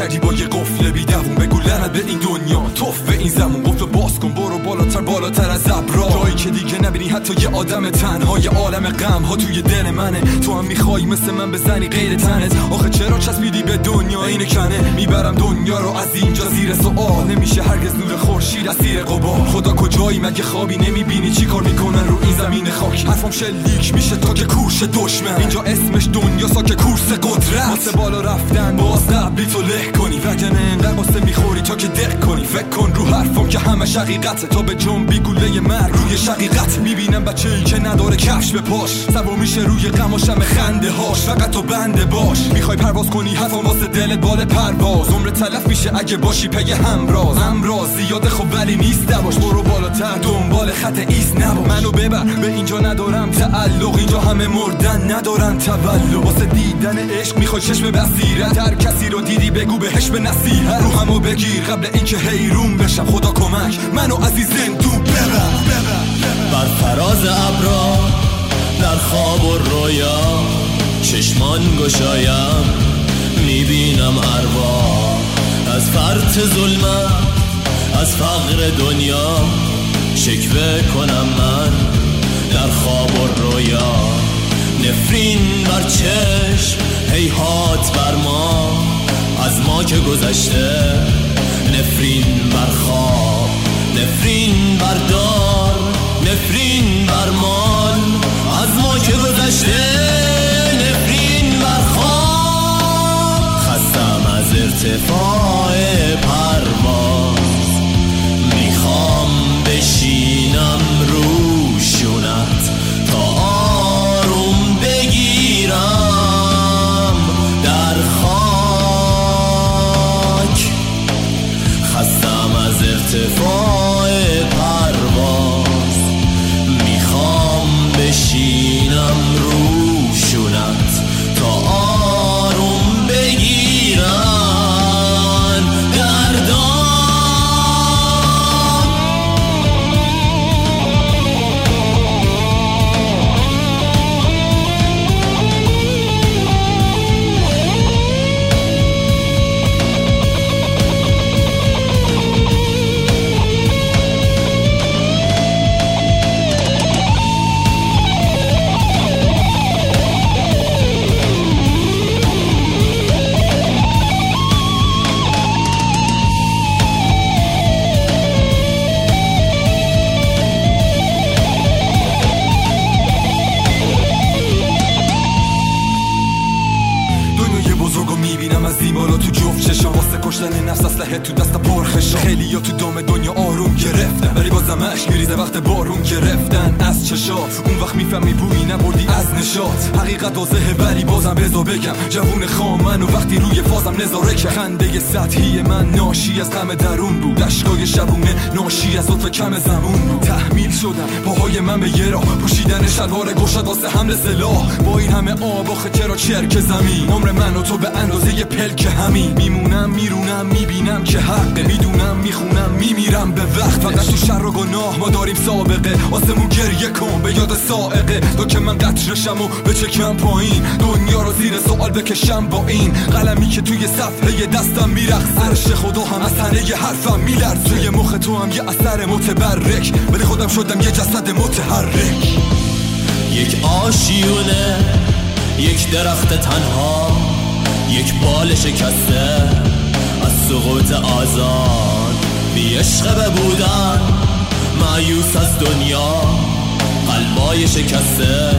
کردی با یه قفل بی دوون بگو لعنت به این دنیا. توف به این زمون. قفل باز کن. برو بالاتر بالاتر از ابرا. جایی که دیگه نبینی حتی یه آدم تنها یه عالم غم ها توی دل منه. تو هم می‌خوای مثل من بزنی غیر تنت. آخه چرا چسبیدی به دنیا؟ اینه کنه. می‌برم دنیا رو از اینجا زیر سوال نمیشه هرگز نور خورشید اسیر قبار. خدا کجایی؟ مگه خوابی نمی‌بینی؟ چی کار می‌کنن رو این زمین خاک. حرفم شلیک میشه تا که کورش دشمن. اینجا اسمش دنیا سا که کورس قدرت. واسه بالا رفتن باز قبلی تو له کنی. وگرنه انقدر قصه می‌خوری تا که دق کنی. فکر کن رو حرفم که همه شقیقته. تا به جنبی گوله مرگ روی شقیقت می‌بینم بچه ای که نداره کفش به پاش. سوا میشه روی قماشم خنده هاش. فقط تو بنده باش. می‌خوای پرواز کنی؟ حرفم واسه دلت بال پرواز. عمر تلف میشه اگه باشی پی همراز. امراض زیاده خب ولی نیست دواش. برو بالاتر دنبال خط ایست نباش. منو ببر. به اینجا ندارم تعلق اینجا همه مردن ندارن تولد. واسه دیدن عشق می‌خوای چشم بصیرت هر کسی رو دیدی بگو بهش به نصیحت. رو همو بگیر قبل اینکه حیرون بشم. خدا کمک منو این زندون ببر. بر فراز ابرا در خواب و رویا چشمان گشایم می‌بینم اروا. از فرط ظلمت از فقر دنیا شکوه کنم من. در خواب و رویا. نفرین بر چشم هیهات بر ما. از ما که گذشته نفرین بر خواب نفرین بر دار نفرین از ارتفاع کشتن نفس اسلحه تو دست پرخشا خیلی یا تو دام دنیا آروم گرفتن. ولی بازم اشک میریزه وقت بارون گرفتن. از چشات اون وقت می‌فهمی بویی نبردی از نشات حقیقت واضحه ولی بازم بزا بگم. جوون خامن و وقتی روی فازم نظاره که خنده سطحی من ناشی از غم درون بود. اشکای شبونه ناشی از لطف کم زمون بود. تحمیل شدم پاهای من به یه راه. پوشیدن شلوار گشاد واسه حمل سلاح. با این همه آب آخه چرا چرک زمین. عمر من و تو به اندازه پلک همین. میمونم میرونم. می‌بینم که حقه. می‌دونم می‌خونم میمیرم به وقت. فقط تو شر و گناه ما داریم سابقه. آسمون گریه کن به یاد سائقه. تو که من قطرشم و به چکم پایین. دنیا رو زیر سوال بکشم با این قلمی که توی صفحه دستم میرقص. عرش خدا هم از تنه حرفم میلرز توی مخ تو هم یه اثر متبرک. ولی خودم شدم یه جسد متحرک. یک آشیونه یک درخت تنها یک بال شکسته. از سقوط آزاد. بی عشق بودن معیوس از دنیا. قلبای شکسته